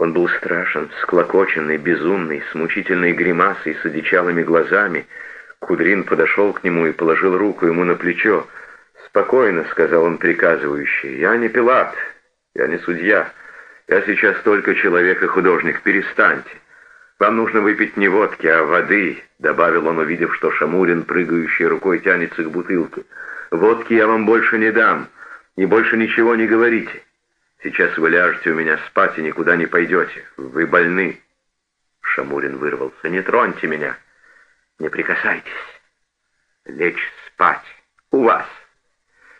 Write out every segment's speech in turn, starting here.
Он был страшен, склокоченный, безумный, с мучительной гримасой, с одичалыми глазами. Кудрин подошел к нему и положил руку ему на плечо. «Спокойно», — сказал он приказывающий, — «я не Пилат, я не судья, я сейчас только человек и художник, перестаньте. Вам нужно выпить не водки, а воды», — добавил он, увидев, что Шамурин, прыгающий рукой, тянется к бутылке. «Водки я вам больше не дам, и больше ничего не говорите. Сейчас вы ляжете у меня спать и никуда не пойдете. Вы больны». Шамурин вырвался. «Не троньте меня, не прикасайтесь. Лечь спать у вас».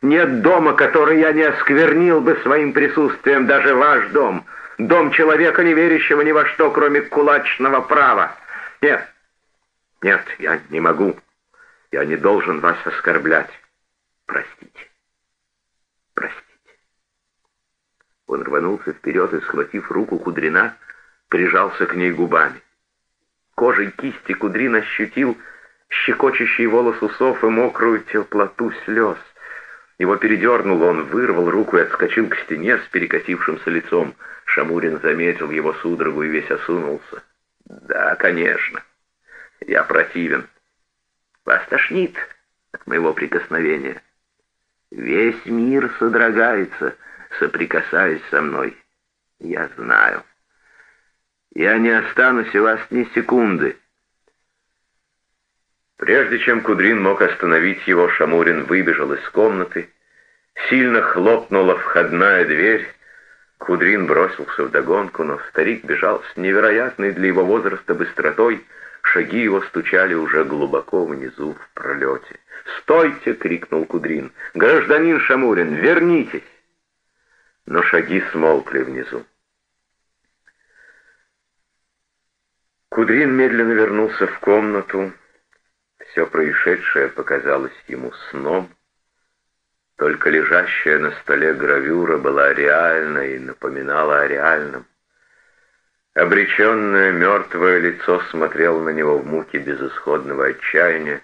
Нет дома, который я не осквернил бы своим присутствием, даже ваш дом, дом человека, не верящего ни во что, кроме кулачного права. Нет, нет, я не могу. Я не должен вас оскорблять. Простите. Простите. Он рванулся вперед и, схватив руку Кудрина, прижался к ней губами. Кожей кисти Кудрин ощутил щекочущий волос усов и мокрую теплоту слез. Его передернуло, он вырвал руку и отскочил к стене с перекосившимся лицом. Шамурин заметил его судорогу и весь осунулся. «Да, конечно. Я противен. Вас тошнит от моего прикосновения. Весь мир содрогается, соприкасаясь со мной. Я знаю. Я не останусь у вас ни секунды». Прежде чем Кудрин мог остановить его, Шамурин выбежал из комнаты. Сильно хлопнула входная дверь. Кудрин бросился вдогонку, но старик бежал с невероятной для его возраста быстротой. Шаги его стучали уже глубоко внизу в пролете. «Стойте!» — крикнул Кудрин. «Гражданин Шамурин, вернитесь!» Но шаги смолкли внизу. Кудрин медленно вернулся в комнату. Все происшедшее показалось ему сном. Только лежащая на столе гравюра была реальной и напоминала о реальном. Обреченное мертвое лицо смотрело на него в муке безысходного отчаяния.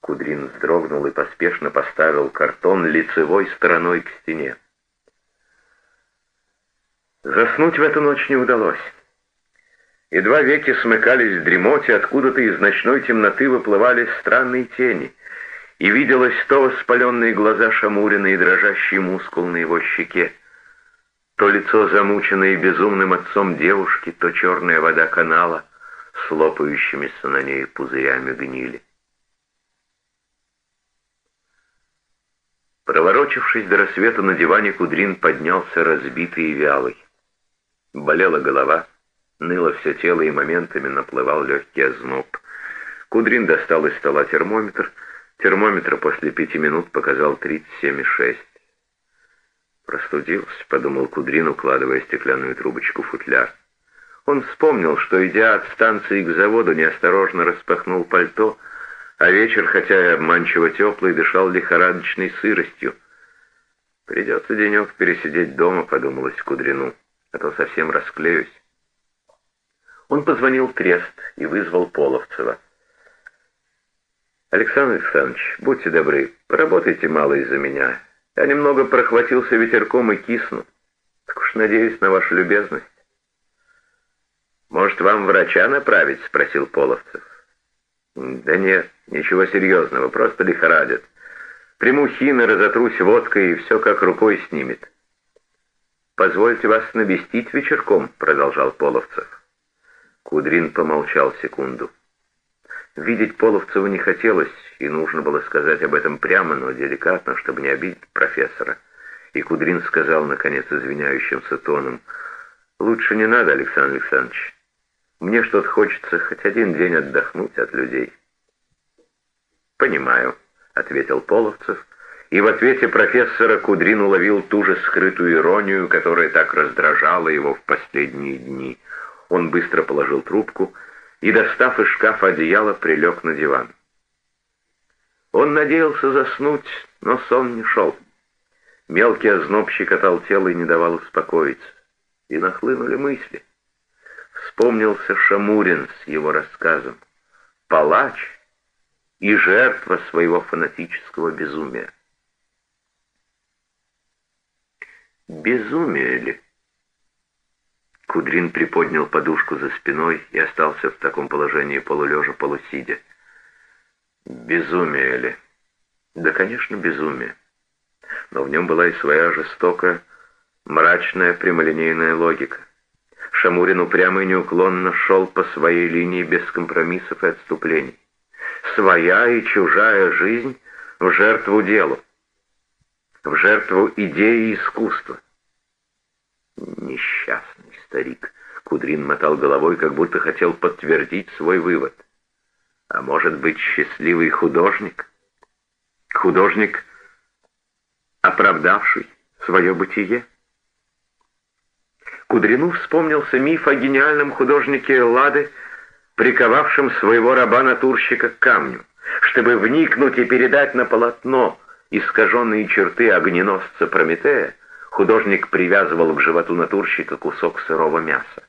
Кудрин вздрогнул и поспешно поставил картон лицевой стороной к стене. Заснуть в эту ночь не удалось. Едва веки смыкались в дремоте, откуда-то из ночной темноты выплывали странные тени, и виделось то воспаленные глаза Шамурина и дрожащий мускул на его щеке, то лицо замученное безумным отцом девушки, то черная вода канала с лопающимися на ней пузырями гнили. Проворочившись до рассвета на диване, Кудрин поднялся разбитый и вялый. Болела голова, Ныло все тело и моментами наплывал легкий озноб. Кудрин достал из стола термометр. Термометр после пяти минут показал 37,6. «Простудился», — подумал Кудрин, укладывая стеклянную трубочку в футляр. Он вспомнил, что, идя от станции к заводу, неосторожно распахнул пальто, а вечер, хотя и обманчиво теплый, дышал лихорадочной сыростью. «Придется денек пересидеть дома», — подумалось Кудрину, — «а то совсем расклеюсь». Он позвонил в Трест и вызвал Половцева. «Александр Александрович, будьте добры, поработайте мало из-за меня. Я немного прохватился ветерком и кисну. Так уж надеюсь на вашу любезность». «Может, вам врача направить?» — спросил Половцев. «Да нет, ничего серьезного, просто лихорадит. Приму хины, разотрусь водкой, и все как рукой снимет». «Позвольте вас навестить вечерком», — продолжал Половцев. Кудрин помолчал секунду. Видеть Половцева не хотелось, и нужно было сказать об этом прямо, но деликатно, чтобы не обидеть профессора. И Кудрин сказал, наконец, извиняющимся тоном, «Лучше не надо, Александр Александрович. Мне что-то хочется хоть один день отдохнуть от людей». «Понимаю», — ответил Половцев, и в ответе профессора Кудрин уловил ту же скрытую иронию, которая так раздражала его в последние дни — он быстро положил трубку и, достав из шкафа одеяло, прилег на диван. Он надеялся заснуть, но сон не шел. Мелкий озноб щекотал тело и не давал успокоиться. И нахлынули мысли. Вспомнился Шамурин с его рассказом. Палач и жертва своего фанатического безумия. Безумие ли? Кудрин приподнял подушку за спиной и остался в таком положении полулежа, полусидя. Безумие ли? Да, конечно, безумие. Но в нем была и своя жестокая, мрачная прямолинейная логика. Шамурин упрямо и неуклонно шел по своей линии без компромиссов и отступлений. Своя и чужая жизнь в жертву делу, в жертву идеи искусства. Несчастный старик. Кудрин мотал головой, как будто хотел подтвердить свой вывод. А может быть, счастливый художник? Художник, оправдавший свое бытие? Кудрину вспомнился миф о гениальном художнике Эллады, приковавшем своего раба-натурщика к камню. Чтобы вникнуть и передать на полотно искаженные черты огненосца Прометея, художник привязывал к животу натурщика кусок сырого мяса.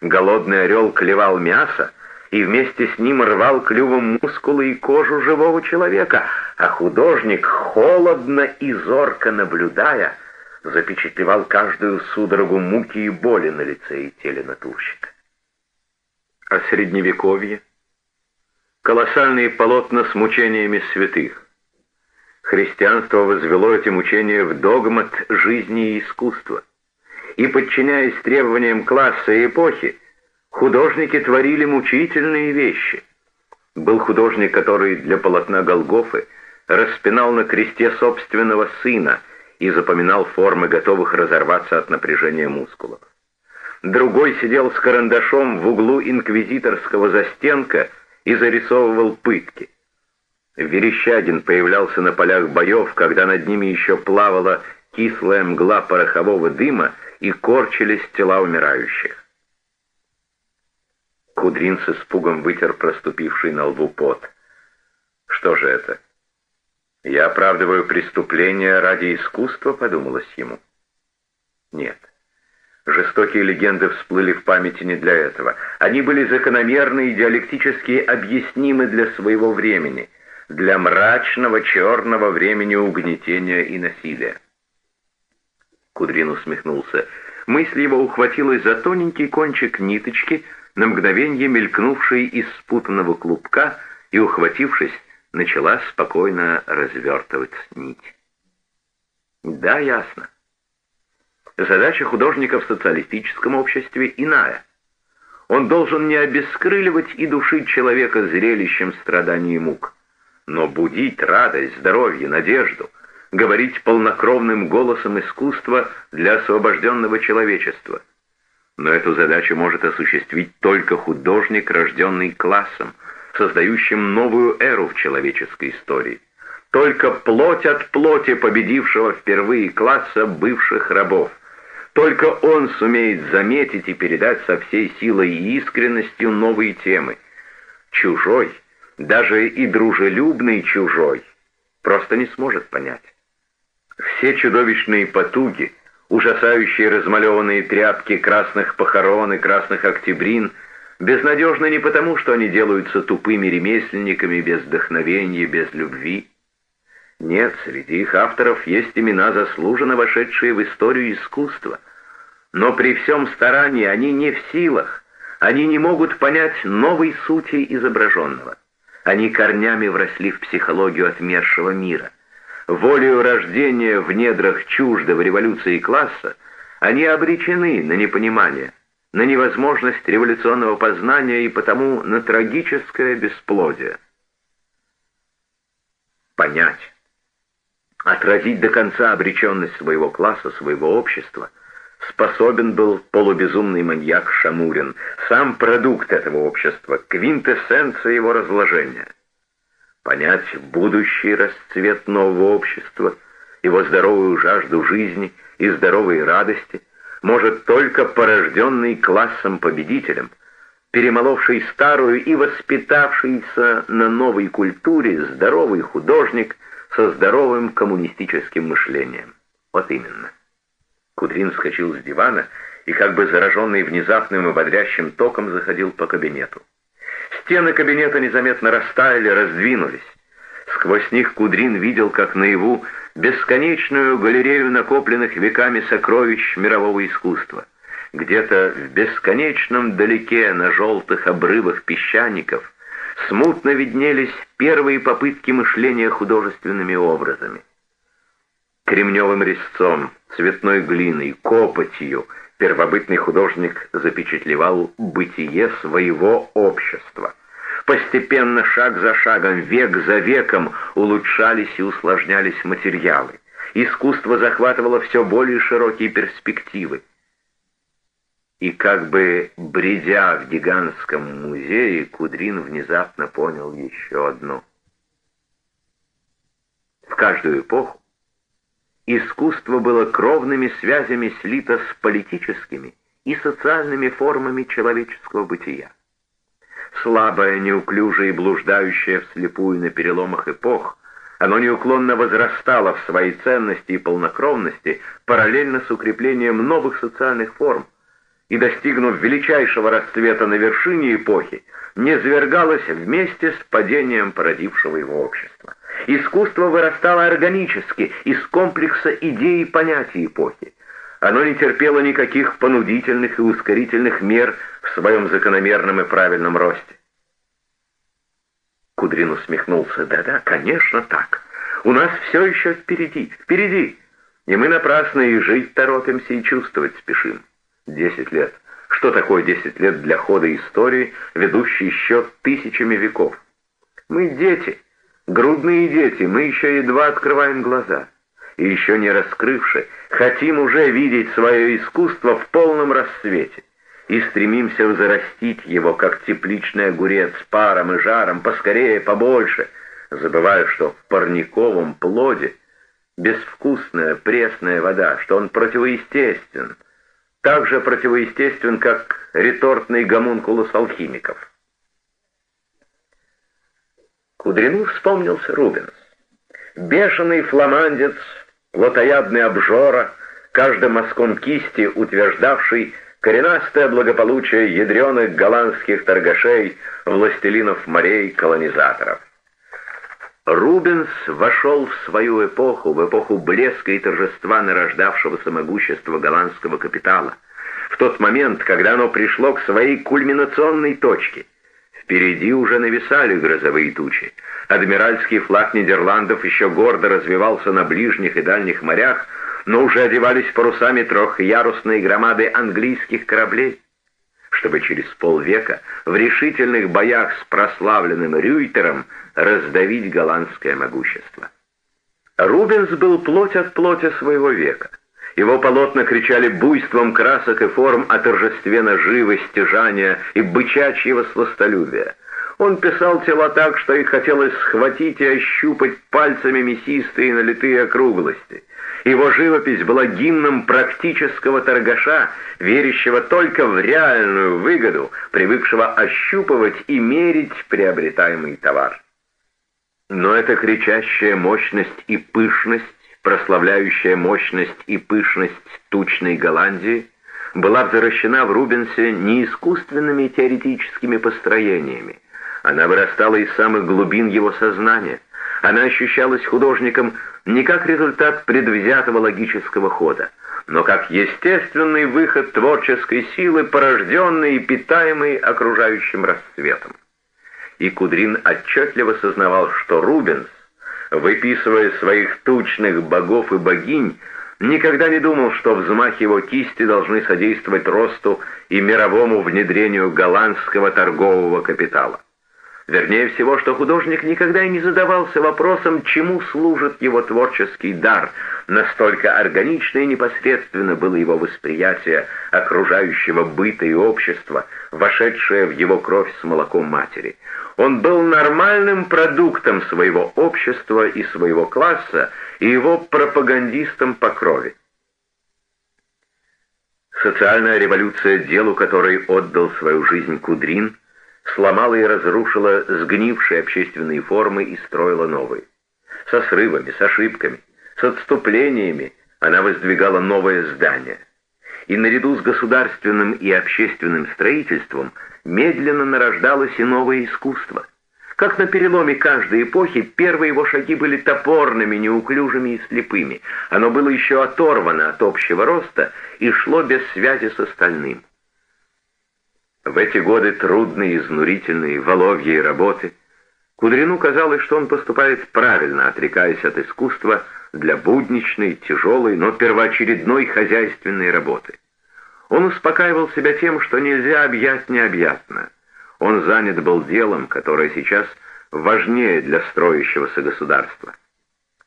Голодный орел клевал мясо и вместе с ним рвал клювом мускулы и кожу живого человека, а художник, холодно и зорко наблюдая, запечатлевал каждую судорогу муки и боли на лице и теле натурщика. А средневековье? Колоссальные полотна с мучениями святых. Христианство возвело эти мучения в догмат жизни и искусства. И, подчиняясь требованиям класса и эпохи, художники творили мучительные вещи. Был художник, который для полотна Голгофы распинал на кресте собственного сына – и запоминал формы готовых разорваться от напряжения мускулов. Другой сидел с карандашом в углу инквизиторского застенка и зарисовывал пытки. Верещагин появлялся на полях боев, когда над ними еще плавала кислая мгла порохового дыма и корчились тела умирающих. Кудрин с испугом вытер проступивший на лбу пот. Что же это? Я оправдываю преступление ради искусства, подумалось ему. Нет. Жестокие легенды всплыли в памяти не для этого. Они были закономерны и диалектически объяснимы для своего времени, для мрачного черного времени угнетения и насилия. Кудрин усмехнулся. Мысль его ухватилась за тоненький кончик ниточки, на мгновенье мелькнувшей из спутанного клубка и, ухватившись, начала спокойно развертывать нить. Да, ясно. Задача художника в социалистическом обществе иная. Он должен не обескрыливать и душить человека зрелищем страданий и мук, но будить радость, здоровье, надежду, говорить полнокровным голосом искусства для освобожденного человечества. Но эту задачу может осуществить только художник, рожденный классом – создающим новую эру в человеческой истории. Только плоть от плоти победившего впервые класса бывших рабов. Только он сумеет заметить и передать со всей силой и искренностью новые темы. Чужой, даже и дружелюбный чужой, просто не сможет понять. Все чудовищные потуги, ужасающие размалеванные тряпки красных похорон и красных октябрин — Безнадежны не потому, что они делаются тупыми ремесленниками без вдохновения, без любви. Нет, среди их авторов есть имена, заслуженно вошедшие в историю искусства. Но при всем старании они не в силах, они не могут понять новой сути изображенного. Они корнями вросли в психологию отмершего мира. Волею рождения в недрах чуждого революции класса они обречены на непонимание – на невозможность революционного познания и потому на трагическое бесплодие. Понять, отразить до конца обреченность своего класса, своего общества, способен был полубезумный маньяк Шамурин, сам продукт этого общества, квинтэссенция его разложения. Понять будущий расцвет нового общества, его здоровую жажду жизни и здоровые радости — может только порожденный классом-победителем, перемоловший старую и воспитавшийся на новой культуре здоровый художник со здоровым коммунистическим мышлением. Вот именно. Кудрин вскочил с дивана и, как бы зараженный внезапным и бодрящим током, заходил по кабинету. Стены кабинета незаметно растаяли, раздвинулись. Сквозь них Кудрин видел, как наяву бесконечную галерею накопленных веками сокровищ мирового искусства, где-то в бесконечном далеке на желтых обрывах песчаников смутно виднелись первые попытки мышления художественными образами. Кремневым резцом, цветной глиной, копотью первобытный художник запечатлевал бытие своего общества. Постепенно, шаг за шагом, век за веком улучшались и усложнялись материалы. Искусство захватывало все более широкие перспективы. И как бы бредя в гигантском музее, Кудрин внезапно понял еще одно. В каждую эпоху искусство было кровными связями слито с политическими и социальными формами человеческого бытия. Слабое, неуклюжее и блуждающее вслепую на переломах эпох, оно неуклонно возрастало в своей ценности и полнокровности параллельно с укреплением новых социальных форм, и, достигнув величайшего расцвета на вершине эпохи, не звергалось вместе с падением породившего его общества. Искусство вырастало органически из комплекса идей и понятий эпохи. Оно не терпело никаких понудительных и ускорительных мер в своем закономерном и правильном росте. Кудрин усмехнулся. «Да-да, конечно так. У нас все еще впереди, впереди. И мы напрасно и жить торопимся, и чувствовать спешим. Десять лет. Что такое десять лет для хода истории, ведущей счет тысячами веков? Мы дети, грудные дети, мы еще едва открываем глаза. И еще не раскрывши, хотим уже видеть свое искусство в полном расцвете. И стремимся взрастить его, как тепличный огурец, паром и жаром, поскорее, побольше, забывая, что в парниковом плоде безвкусная пресная вода, что он противоестествен, так же противоестествен, как ретортный гомункулус алхимиков. Кудрину вспомнился Рубенс. Бешеный фламандец, плотоядный обжора, каждым мазком кисти утверждавший коренастое благополучие ядреных голландских торгашей, властелинов морей, колонизаторов. Рубенс вошел в свою эпоху, в эпоху блеска и торжества нарождавшегося могущества голландского капитала, в тот момент, когда оно пришло к своей кульминационной точке. Впереди уже нависали грозовые тучи. Адмиральский флаг Нидерландов еще гордо развивался на ближних и дальних морях, но уже одевались парусами трехярусные громады английских кораблей чтобы через полвека в решительных боях с прославленным Рюйтером раздавить голландское могущество. Рубенс был плоть от плоти своего века. Его полотна кричали буйством красок и форм о торжестве наживы, стяжания и бычачьего сластолюбия. Он писал тела так, что их хотелось схватить и ощупать пальцами мясистые налитые округлости — его живопись была гимном практического торгаша, верящего только в реальную выгоду, привыкшего ощупывать и мерить приобретаемый товар. Но эта кричащая мощность и пышность, прославляющая мощность и пышность тучной Голландии, была взращена в Рубенсе не искусственными теоретическими построениями. Она вырастала из самых глубин его сознания. Она ощущалась художником не как результат предвзятого логического хода, но как естественный выход творческой силы, порожденный и питаемый окружающим расцветом. И Кудрин отчетливо сознавал, что Рубенс, выписывая своих тучных богов и богинь, никогда не думал, что взмахи его кисти должны содействовать росту и мировому внедрению голландского торгового капитала. Вернее всего, что художник никогда и не задавался вопросом, чему служит его творческий дар. Настолько органично и непосредственно было его восприятие окружающего быта и общества, вошедшее в его кровь с молоком матери. Он был нормальным продуктом своего общества и своего класса, и его пропагандистом по крови. Социальная революция, делу которой отдал свою жизнь Кудрин – сломала и разрушила сгнившие общественные формы и строила новые. Со срывами, с ошибками, с отступлениями она воздвигала новое здание. И наряду с государственным и общественным строительством медленно нарождалось и новое искусство. Как на переломе каждой эпохи, первые его шаги были топорными, неуклюжими и слепыми. Оно было еще оторвано от общего роста и шло без связи с остальным. В эти годы трудные, изнурительные, воловьей работы Кудрину казалось, что он поступает правильно, отрекаясь от искусства для будничной, тяжелой, но первоочередной хозяйственной работы. Он успокаивал себя тем, что нельзя объять необъятно. Он занят был делом, которое сейчас важнее для строящегося государства.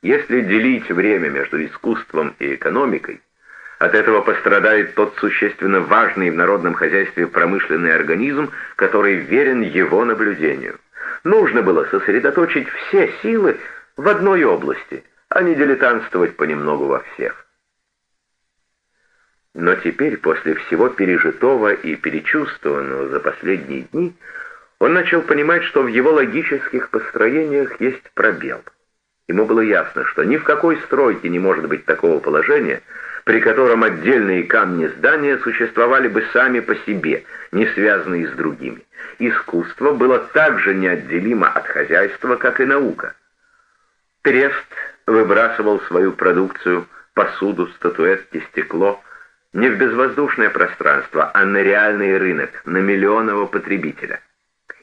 Если делить время между искусством и экономикой, от этого пострадает тот существенно важный в народном хозяйстве промышленный организм, который верен его наблюдению. Нужно было сосредоточить все силы в одной области, а не дилетантствовать понемногу во всех. Но теперь, после всего пережитого и перечувствованного за последние дни, он начал понимать, что в его логических построениях есть пробел. Ему было ясно, что ни в какой стройке не может быть такого положения, при котором отдельные камни здания существовали бы сами по себе, не связанные с другими. Искусство было так же неотделимо от хозяйства, как и наука. Трест выбрасывал свою продукцию, посуду, статуэтки, стекло, не в безвоздушное пространство, а на реальный рынок, на миллионного потребителя.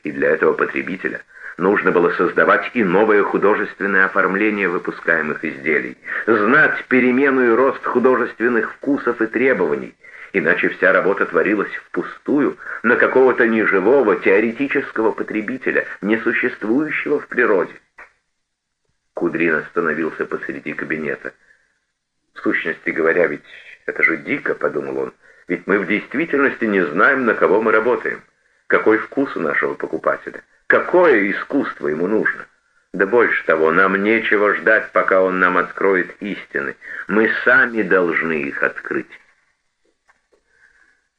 И для этого потребителя нужно было создавать и новое художественное оформление выпускаемых изделий, знать перемену и рост художественных вкусов и требований, иначе вся работа творилась впустую на какого-то неживого теоретического потребителя, несуществующего в природе. Кудрин остановился посреди кабинета. В сущности говоря, ведь это же дико, подумал он, ведь мы в действительности не знаем, на кого мы работаем, какой вкус у нашего покупателя, какое искусство ему нужно. Да больше того, нам нечего ждать, пока он нам откроет истины. Мы сами должны их открыть.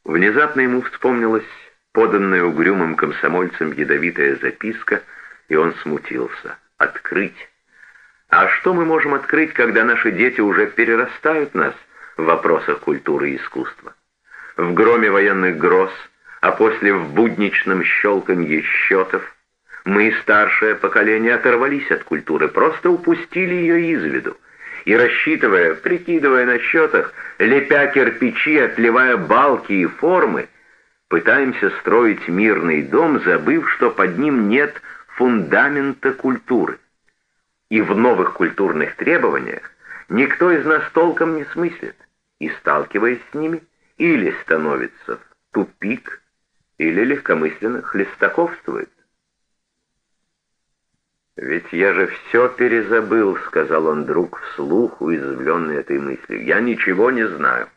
Внезапно ему вспомнилась поданная угрюмым комсомольцем ядовитая записка, и он смутился. Открыть. А что мы можем открыть, когда наши дети уже перерастают нас? в вопросах культуры и искусства. В громе военных гроз, а после в будничном щелканье счетов, мы, старшее поколение, оторвались от культуры, просто упустили ее из виду. И рассчитывая, прикидывая на счетах, лепя кирпичи, отливая балки и формы, пытаемся строить мирный дом, забыв, что под ним нет фундамента культуры. И в новых культурных требованиях никто из нас толком не смыслит и, сталкиваясь с ними, или становится в тупик, или легкомысленно хлестаковствует. «Ведь я же все перезабыл», — сказал он друг вслух, уязвленный этой мыслью. «Я ничего не знаю.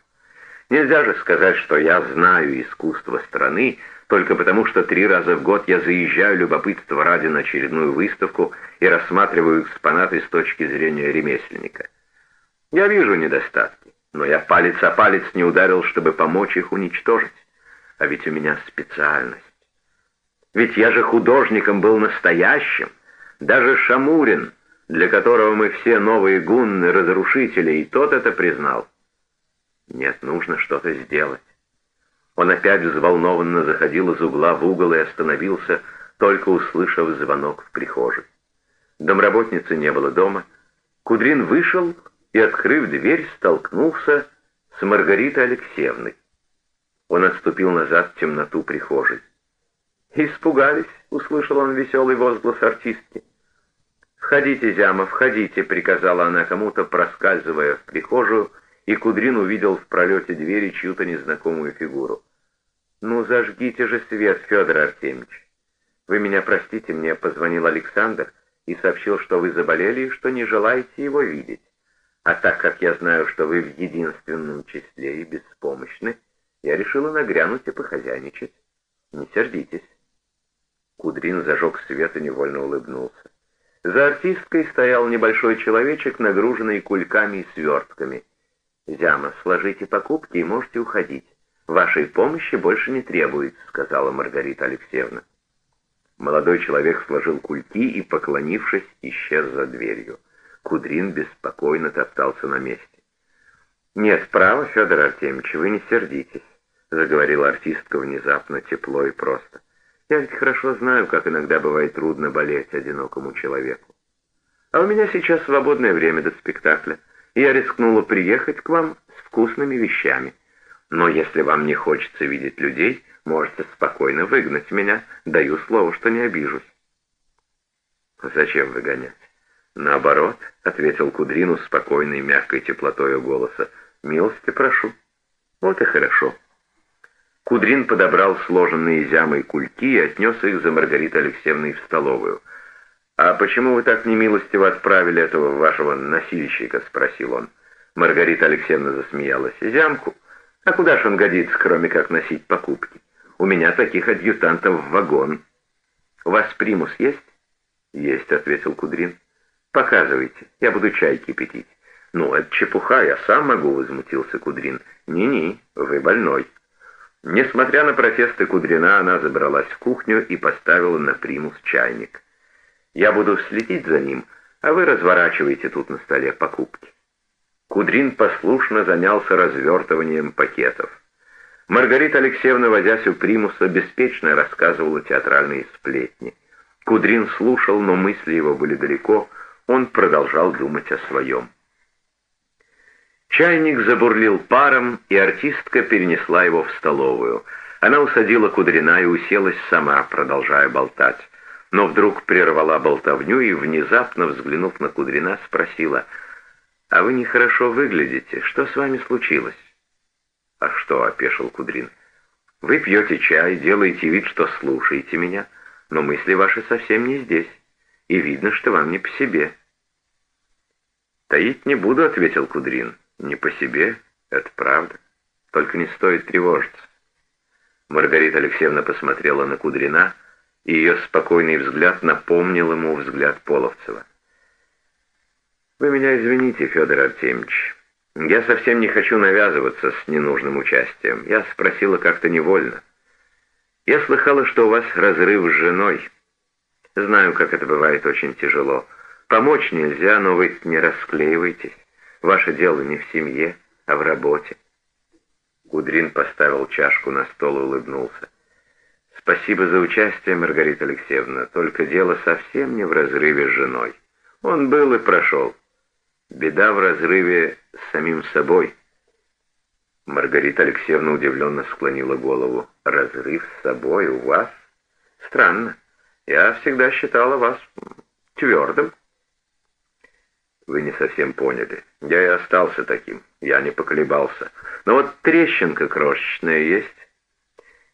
Нельзя же сказать, что я знаю искусство страны, только потому что три раза в год я заезжаю любопытство ради на очередную выставку и рассматриваю экспонаты с точки зрения ремесленника. Я вижу недостатки но я палец о палец не ударил, чтобы помочь их уничтожить. А ведь у меня специальность. Ведь я же художником был настоящим. Даже Шамурин, для которого мы все новые гунны, разрушители, и тот это признал. Нет, нужно что-то сделать. Он опять взволнованно заходил из угла в угол и остановился, только услышав звонок в прихожей. Домработницы не было дома. Кудрин вышел и, открыв дверь, столкнулся с Маргаритой Алексеевной. Он отступил назад в темноту прихожей. «Испугались?» — услышал он веселый возглас артистки. «Входите, Зяма, входите», — приказала она кому-то, проскальзывая в прихожую, и Кудрин увидел в пролете двери чью-то незнакомую фигуру. «Ну, зажгите же свет, Федор Артемьевич. Вы меня простите, мне позвонил Александр и сообщил, что вы заболели и что не желаете его видеть. А так как я знаю, что вы в единственном числе и беспомощны, я решила нагрянуть и похозяйничать. Не сердитесь. Кудрин зажег свет и невольно улыбнулся. За артисткой стоял небольшой человечек, нагруженный кульками и свертками. «Зяма, сложите покупки и можете уходить. Вашей помощи больше не требуется», — сказала Маргарита Алексеевна. Молодой человек сложил кульки и, поклонившись, исчез за дверью. Кудрин беспокойно топтался на месте. «Нет, право, Федор Артемьевич, вы не сердитесь», — заговорила артистка внезапно, тепло и просто. Я ведь хорошо знаю, как иногда бывает трудно болеть одинокому человеку. А у меня сейчас свободное время до спектакля, и я рискнула приехать к вам с вкусными вещами. Но если вам не хочется видеть людей, можете спокойно выгнать меня. Даю слово, что не обижусь. Зачем выгонять? Наоборот, ответил Кудрину спокойной, мягкой теплотой голоса. Милости прошу. Вот и хорошо. Кудрин подобрал сложенные зямой кульки и отнес их за Маргаритой Алексеевной в столовую. «А почему вы так немилостиво отправили этого вашего носильщика?» — спросил он. Маргарита Алексеевна засмеялась. «Зямку? А куда ж он годится, кроме как носить покупки? У меня таких адъютантов в вагон. У вас примус есть?» «Есть», — ответил Кудрин. «Показывайте, я буду чай кипятить». «Ну, это чепуха, я сам могу», — возмутился Кудрин. «Ни-ни, вы больной». Несмотря на протесты Кудрина, она забралась в кухню и поставила на примус чайник. «Я буду следить за ним, а вы разворачивайте тут на столе покупки». Кудрин послушно занялся развертыванием пакетов. Маргарита Алексеевна, возясь у примуса, беспечно рассказывала театральные сплетни. Кудрин слушал, но мысли его были далеко, он продолжал думать о своем. Чайник забурлил паром, и артистка перенесла его в столовую. Она усадила Кудрина и уселась сама, продолжая болтать. Но вдруг прервала болтовню и, внезапно взглянув на Кудрина, спросила, «А вы нехорошо выглядите. Что с вами случилось?» «А что?» — опешил Кудрин. «Вы пьете чай, делаете вид, что слушаете меня, но мысли ваши совсем не здесь, и видно, что вам не по себе». «Таить не буду», — ответил Кудрин. Не по себе, это правда. Только не стоит тревожиться. Маргарита Алексеевна посмотрела на Кудрина, и ее спокойный взгляд напомнил ему взгляд Половцева. «Вы меня извините, Федор Артемьевич. Я совсем не хочу навязываться с ненужным участием. Я спросила как-то невольно. Я слыхала, что у вас разрыв с женой. Знаю, как это бывает очень тяжело. Помочь нельзя, но вы не расклеивайтесь. Ваше дело не в семье, а в работе. Кудрин поставил чашку на стол и улыбнулся. «Спасибо за участие, Маргарита Алексеевна, только дело совсем не в разрыве с женой. Он был и прошел. Беда в разрыве с самим собой». Маргарита Алексеевна удивленно склонила голову. «Разрыв с собой у вас? Странно. Я всегда считала вас твердым». Вы не совсем поняли. Я и остался таким. Я не поколебался. Но вот трещинка крошечная есть.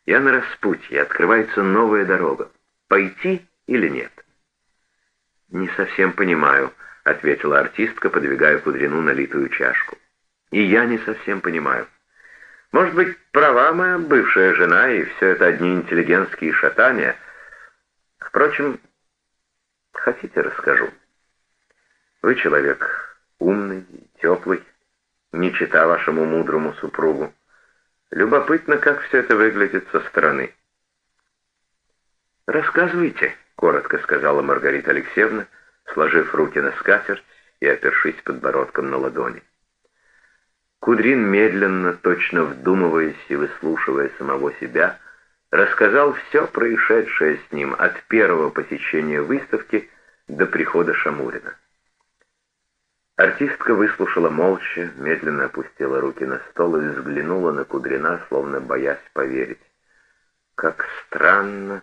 Я на распутье, открывается новая дорога. Пойти или нет? Не совсем понимаю, ответила артистка, подвигая Кудрину налитую чашку. И я не совсем понимаю. Может быть, права моя бывшая жена, и все это одни интеллигентские шатания. Впрочем, хотите, расскажу. Вы человек умный, теплый, не чита вашему мудрому супругу. Любопытно, как все это выглядит со стороны. «Рассказывайте», — коротко сказала Маргарита Алексеевна, сложив руки на скатерть и опершись подбородком на ладони. Кудрин медленно, точно вдумываясь и выслушивая самого себя, рассказал все происшедшее с ним от первого посещения выставки до прихода Шамурина. Артистка выслушала молча, медленно опустила руки на стол и взглянула на Кудрина, словно боясь поверить. «Как странно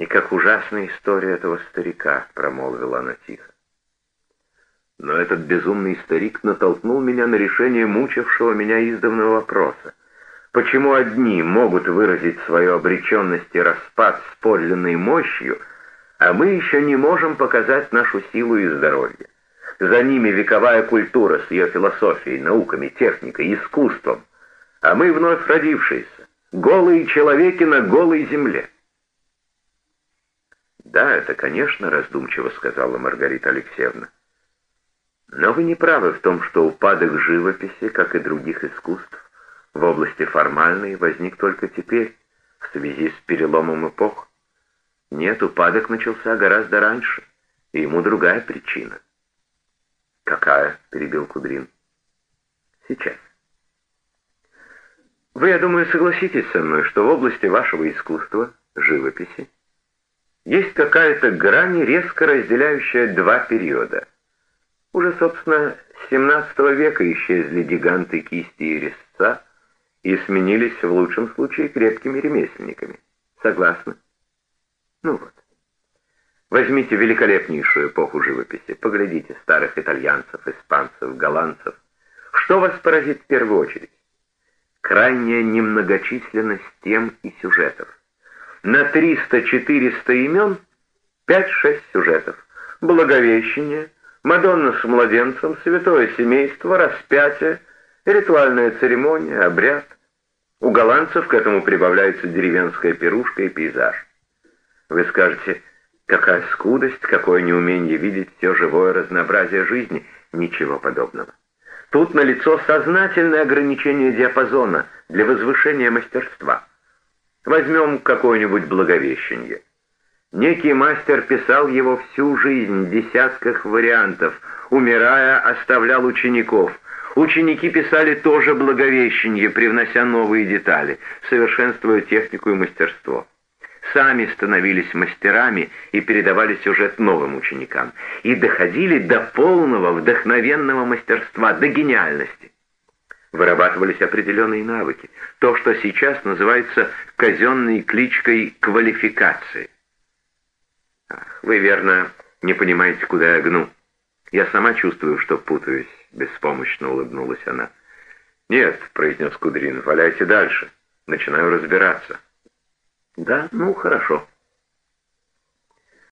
и как ужасная история этого старика», — промолвила она тихо. Но этот безумный старик натолкнул меня на решение мучившего меня издавного вопроса. Почему одни могут выразить свою обреченность и распад с подлинной мощью, а мы еще не можем показать нашу силу и здоровье? За ними вековая культура с ее философией, науками, техникой, искусством. А мы вновь родившиеся, голые человеки на голой земле. «Да, это, конечно, раздумчиво сказала Маргарита Алексеевна. Но вы не правы в том, что упадок живописи, как и других искусств, в области формальной возник только теперь, в связи с переломом эпох. Нет, упадок начался гораздо раньше, и ему другая причина — «Какая?» — перебил Кудрин. «Сейчас. Вы, я думаю, согласитесь со мной, что в области вашего искусства живописи есть какая-то грань, резко разделяющая два периода. Уже, собственно, с XVII века исчезли гиганты кисти и резца и сменились в лучшем случае крепкими ремесленниками. Согласны? Ну вот. Возьмите великолепнейшую эпоху живописи, поглядите старых итальянцев, испанцев, голландцев. Что вас поразит в первую очередь? Крайняя немногочисленность тем и сюжетов. На 300-400 имен 5-6 сюжетов. Благовещение, Мадонна с младенцем, святое семейство, распятие, ритуальная церемония, обряд. У голландцев к этому прибавляется деревенская пирушка и пейзаж. Вы скажете, какая скудость, какое неумение видеть все живое разнообразие жизни. Ничего подобного. Тут налицо сознательное ограничение диапазона для возвышения мастерства. Возьмем какое-нибудь благовещение. Некий мастер писал его всю жизнь десятках вариантов, умирая, оставлял учеников. Ученики писали тоже благовещение, привнося новые детали, совершенствуя технику и мастерство. Сами становились мастерами и передавали сюжет новым ученикам. И доходили до полного вдохновенного мастерства, до гениальности вырабатывались определенные навыки, то, что сейчас называется казенной кличкой квалификации. Ах, вы, верно, не понимаете, куда я гну. Я сама чувствую, что путаюсь, беспомощно улыбнулась она. Нет, произнес Кудрин, валяйте дальше. Начинаю разбираться. Да, ну хорошо.